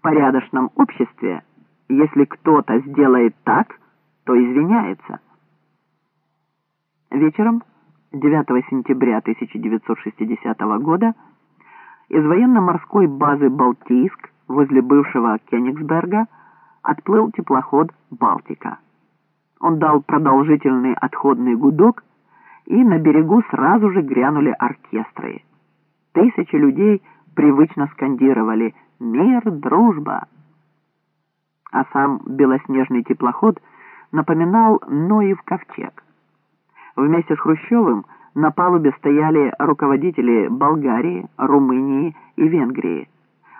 В порядочном обществе, если кто-то сделает так, то извиняется. Вечером 9 сентября 1960 года из военно-морской базы «Балтийск» возле бывшего Кенигсберга отплыл теплоход «Балтика». Он дал продолжительный отходный гудок, и на берегу сразу же грянули оркестры. Тысячи людей привычно скандировали «Мир, дружба!». А сам белоснежный теплоход напоминал Ноев ковчег. Вместе с Хрущевым на палубе стояли руководители Болгарии, Румынии и Венгрии,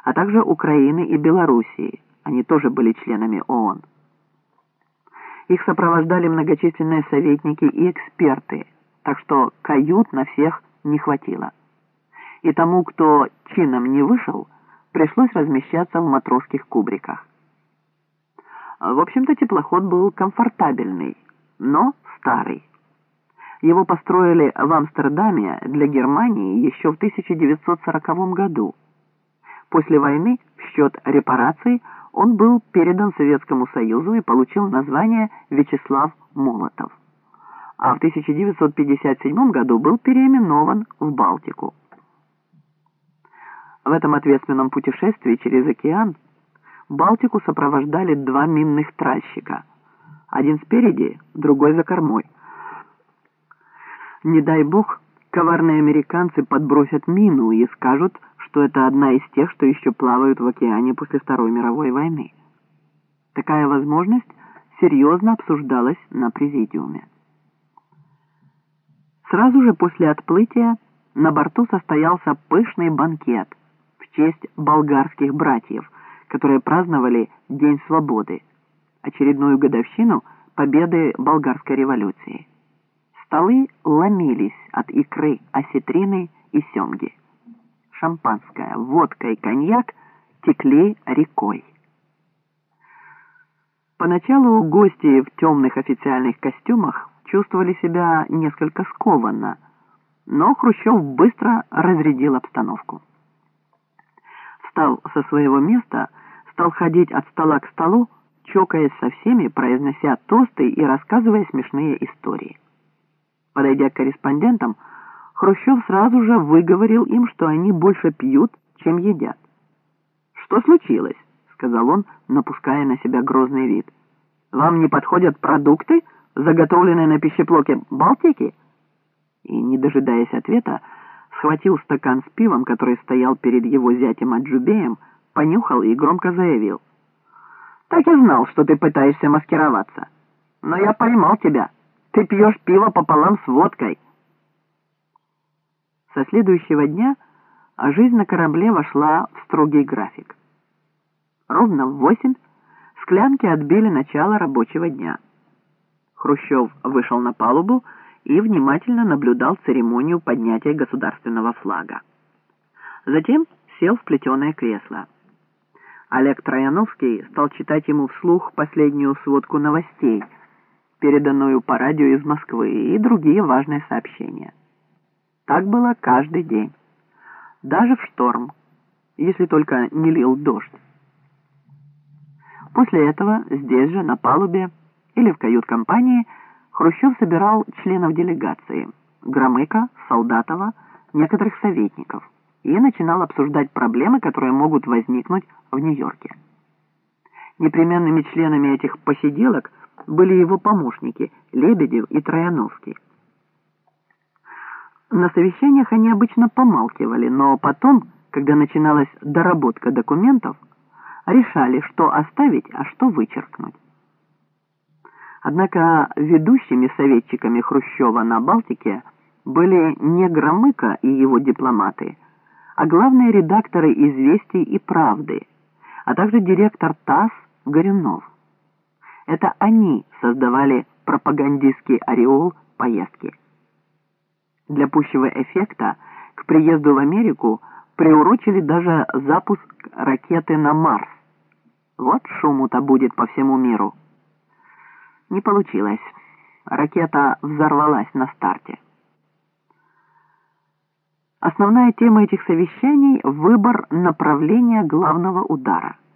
а также Украины и Белоруссии. Они тоже были членами ООН. Их сопровождали многочисленные советники и эксперты, так что кают на всех не хватило. И тому, кто чином не вышел, пришлось размещаться в матросских кубриках. В общем-то, теплоход был комфортабельный, но старый. Его построили в Амстердаме для Германии еще в 1940 году. После войны в счет репараций он был передан Советскому Союзу и получил название Вячеслав Молотов. А в 1957 году был переименован в Балтику. В этом ответственном путешествии через океан Балтику сопровождали два минных тральщика. Один спереди, другой за кормой. Не дай бог, коварные американцы подбросят мину и скажут, что это одна из тех, что еще плавают в океане после Второй мировой войны. Такая возможность серьезно обсуждалась на президиуме. Сразу же после отплытия на борту состоялся пышный банкет честь болгарских братьев, которые праздновали День свободы, очередную годовщину победы болгарской революции. Столы ломились от икры, осетрины и семги шампанское, водка и коньяк текли рекой. Поначалу гости в темных официальных костюмах чувствовали себя несколько скованно, но Хрущев быстро разрядил обстановку. Встал со своего места, стал ходить от стола к столу, чокаясь со всеми, произнося тосты и рассказывая смешные истории. Подойдя к корреспондентам, Хрущев сразу же выговорил им, что они больше пьют, чем едят. «Что случилось?» — сказал он, напуская на себя грозный вид. «Вам не подходят продукты, заготовленные на пищеблоке Балтики?» И, не дожидаясь ответа, схватил стакан с пивом, который стоял перед его зятем Аджубеем, понюхал и громко заявил. «Так и знал, что ты пытаешься маскироваться. Но я поймал тебя. Ты пьешь пиво пополам с водкой». Со следующего дня жизнь на корабле вошла в строгий график. Ровно в восемь склянки отбили начало рабочего дня. Хрущев вышел на палубу и внимательно наблюдал церемонию поднятия государственного флага. Затем сел в плетеное кресло. Олег Трояновский стал читать ему вслух последнюю сводку новостей, переданную по радио из Москвы, и другие важные сообщения. Так было каждый день. Даже в шторм, если только не лил дождь. После этого здесь же, на палубе или в кают-компании, Хрущев собирал членов делегации, Громыка, Солдатова, некоторых советников и начинал обсуждать проблемы, которые могут возникнуть в Нью-Йорке. Непременными членами этих посиделок были его помощники Лебедев и Трояновский. На совещаниях они обычно помалкивали, но потом, когда начиналась доработка документов, решали, что оставить, а что вычеркнуть. Однако ведущими советчиками Хрущева на Балтике были не Громыко и его дипломаты, а главные редакторы «Известий» и «Правды», а также директор ТАСС Горюнов. Это они создавали пропагандистский ореол поездки. Для пущего эффекта к приезду в Америку приурочили даже запуск ракеты на Марс. Вот шуму-то будет по всему миру. Не получилось. Ракета взорвалась на старте. Основная тема этих совещаний – выбор направления главного удара –